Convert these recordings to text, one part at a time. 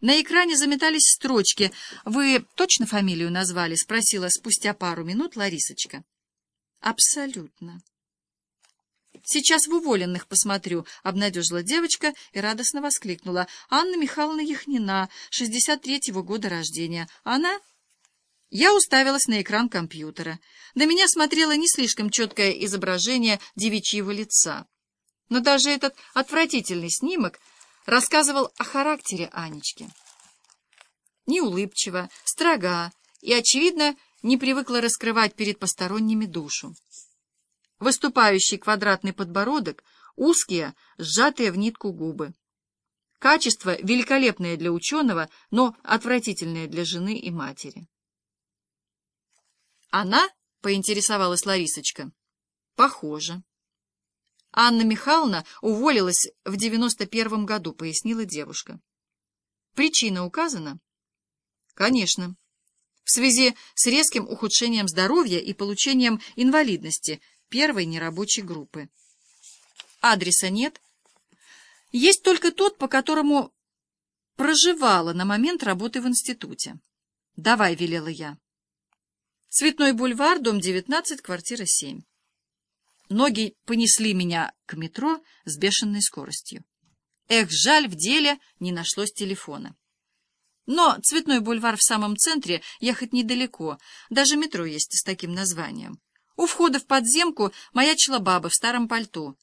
На экране заметались строчки. «Вы точно фамилию назвали?» — спросила спустя пару минут Ларисочка. «Абсолютно». «Сейчас в уволенных посмотрю», — обнадежила девочка и радостно воскликнула. «Анна Михайловна Яхнина, 63-го года рождения. Она...» Я уставилась на экран компьютера. На меня смотрело не слишком четкое изображение девичьего лица. Но даже этот отвратительный снимок рассказывал о характере Анечки. Неулыбчива, строга и, очевидно, не привыкла раскрывать перед посторонними душу. Выступающий квадратный подбородок, узкие, сжатые в нитку губы. Качество великолепное для ученого, но отвратительное для жены и матери. «Она?» — поинтересовалась Ларисочка. «Похоже». «Анна Михайловна уволилась в девяносто первом году», — пояснила девушка. «Причина указана?» «Конечно. В связи с резким ухудшением здоровья и получением инвалидности первой нерабочей группы. Адреса нет. Есть только тот, по которому проживала на момент работы в институте. «Давай», — велела я. Цветной бульвар, дом 19, квартира 7. Ноги понесли меня к метро с бешеной скоростью. Эх, жаль, в деле не нашлось телефона. Но Цветной бульвар в самом центре ехать недалеко, даже метро есть с таким названием. У входа в подземку маячила баба в старом пальто.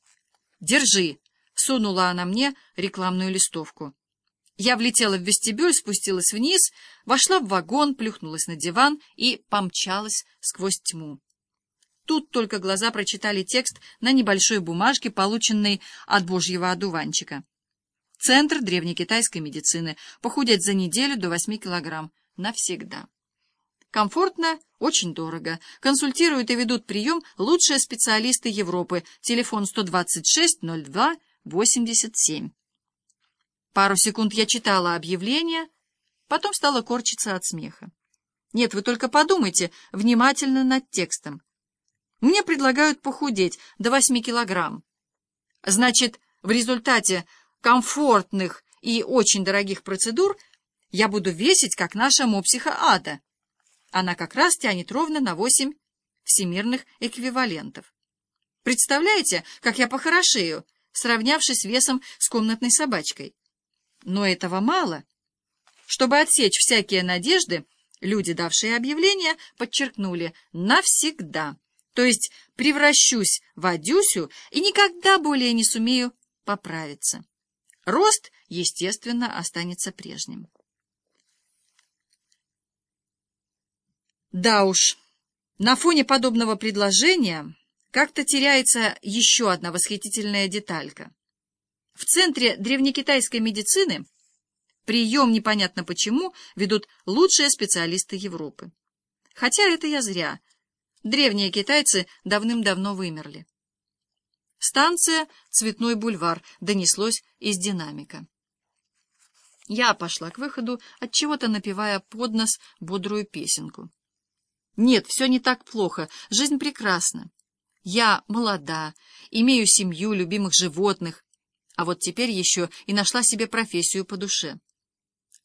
«Держи!» — сунула она мне рекламную листовку. Я влетела в вестибюль, спустилась вниз, вошла в вагон, плюхнулась на диван и помчалась сквозь тьму. Тут только глаза прочитали текст на небольшой бумажке, полученной от божьего одуванчика. Центр древнекитайской медицины. Похудеть за неделю до 8 килограмм. Навсегда. Комфортно, очень дорого. Консультируют и ведут прием лучшие специалисты Европы. Телефон 126 02 87. Пару секунд я читала объявление, потом стала корчиться от смеха. Нет, вы только подумайте внимательно над текстом. Мне предлагают похудеть до 8 килограмм. Значит, в результате комфортных и очень дорогих процедур я буду весить, как наша мопсиха Ада. Она как раз тянет ровно на 8 всемирных эквивалентов. Представляете, как я похорошею, сравнявшись весом с комнатной собачкой? Но этого мало. Чтобы отсечь всякие надежды, люди, давшие объявление, подчеркнули «навсегда», то есть превращусь в Адюсю и никогда более не сумею поправиться. Рост, естественно, останется прежним. Да уж, на фоне подобного предложения как-то теряется еще одна восхитительная деталька. В центре древнекитайской медицины прием непонятно почему ведут лучшие специалисты Европы. Хотя это я зря. Древние китайцы давным-давно вымерли. Станция «Цветной бульвар» донеслось из динамика. Я пошла к выходу, от чего то напевая под нос бодрую песенку. Нет, все не так плохо, жизнь прекрасна. Я молода, имею семью, любимых животных, а вот теперь еще и нашла себе профессию по душе.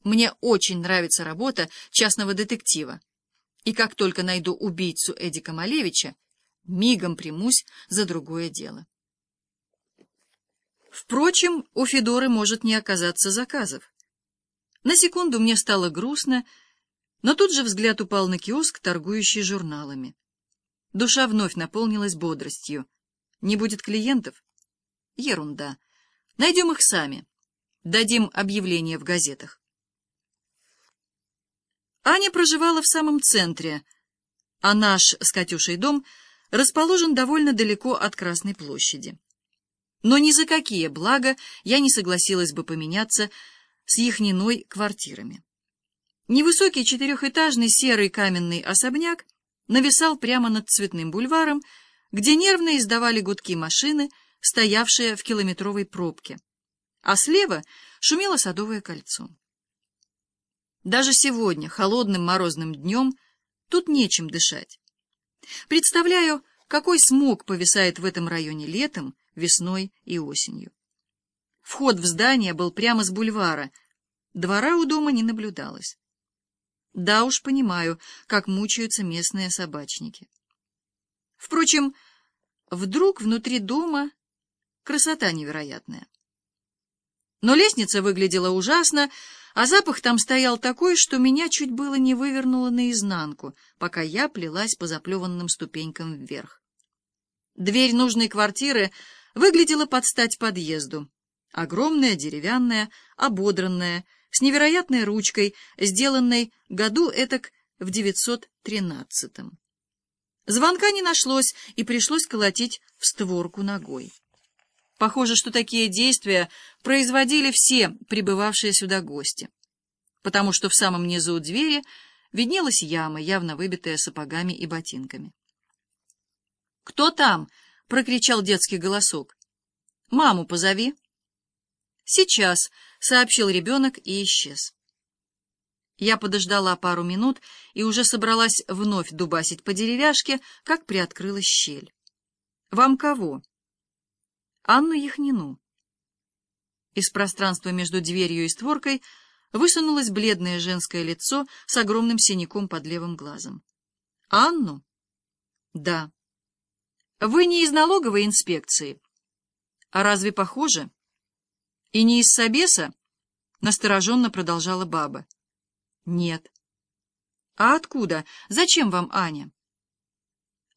Мне очень нравится работа частного детектива. И как только найду убийцу Эдика Малевича, мигом примусь за другое дело. Впрочем, у Федоры может не оказаться заказов. На секунду мне стало грустно, но тут же взгляд упал на киоск, торгующий журналами. Душа вновь наполнилась бодростью. Не будет клиентов? Ерунда. Найдем их сами. Дадим объявление в газетах. Аня проживала в самом центре, а наш с Катюшей дом расположен довольно далеко от Красной площади. Но ни за какие блага я не согласилась бы поменяться с Яхниной квартирами. Невысокий четырехэтажный серый каменный особняк нависал прямо над Цветным бульваром, где нервно издавали гудки машины, стоявшее в километровой пробке, а слева шумело Садовое кольцо. Даже сегодня, холодным морозным днем, тут нечем дышать. Представляю, какой смог повисает в этом районе летом, весной и осенью. Вход в здание был прямо с бульвара, Двора у дома не наблюдалось. Да уж понимаю, как мучаются местные собачники. Впрочем, вдруг внутри дома красота невероятная. Но лестница выглядела ужасно, а запах там стоял такой, что меня чуть было не вывернуло наизнанку, пока я плелась по заплеванным ступенькам вверх. Дверь нужной квартиры выглядела под стать подъезду. Огромная, деревянная, ободранная, с невероятной ручкой, сделанной году этак в 913-м. Звонка не нашлось, и пришлось колотить в створку ногой. Похоже, что такие действия производили все прибывавшие сюда гости, потому что в самом низу двери виднелась яма, явно выбитая сапогами и ботинками. «Кто там?» — прокричал детский голосок. «Маму позови». «Сейчас», — сообщил ребенок и исчез. Я подождала пару минут и уже собралась вновь дубасить по деревяшке, как приоткрылась щель. «Вам кого?» Анну Яхнину. Из пространства между дверью и створкой высунулось бледное женское лицо с огромным синяком под левым глазом. «Анну?» «Да». «Вы не из налоговой инспекции?» «А разве похоже?» «И не из Собеса?» — настороженно продолжала баба. «Нет». «А откуда? Зачем вам Аня?»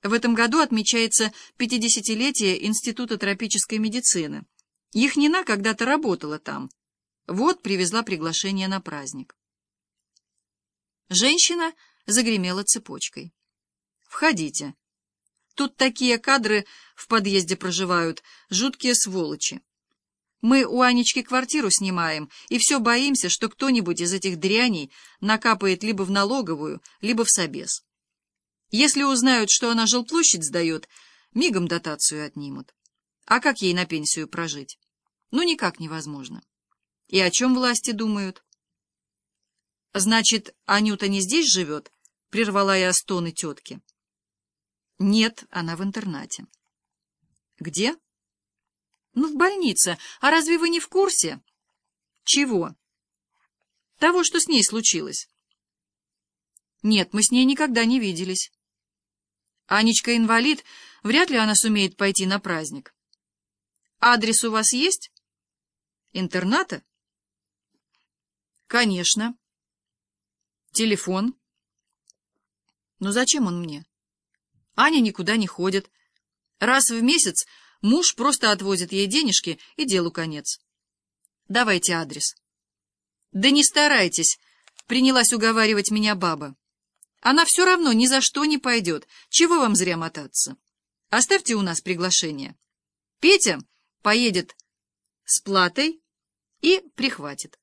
В этом году отмечается 50-летие Института тропической медицины. Яхнина когда-то работала там. Вот привезла приглашение на праздник. Женщина загремела цепочкой. «Входите. Тут такие кадры в подъезде проживают, жуткие сволочи. Мы у Анечки квартиру снимаем, и все боимся, что кто-нибудь из этих дряней накапает либо в налоговую, либо в собес. Если узнают, что она жилплощадь сдает, мигом дотацию отнимут. А как ей на пенсию прожить? Ну, никак невозможно. И о чем власти думают? Значит, Анюта не здесь живет? Прервала я стоны тетки. Нет, она в интернате. Где? Ну, в больнице. А разве вы не в курсе? Чего? Того, что с ней случилось. Нет, мы с ней никогда не виделись. Анечка инвалид, вряд ли она сумеет пойти на праздник. Адрес у вас есть? Интерната? Конечно. Телефон? Но зачем он мне? Аня никуда не ходит. Раз в месяц муж просто отвозит ей денежки, и делу конец. Давайте адрес. Да не старайтесь, принялась уговаривать меня баба. Она все равно ни за что не пойдет. Чего вам зря мотаться? Оставьте у нас приглашение. Петя поедет с платой и прихватит.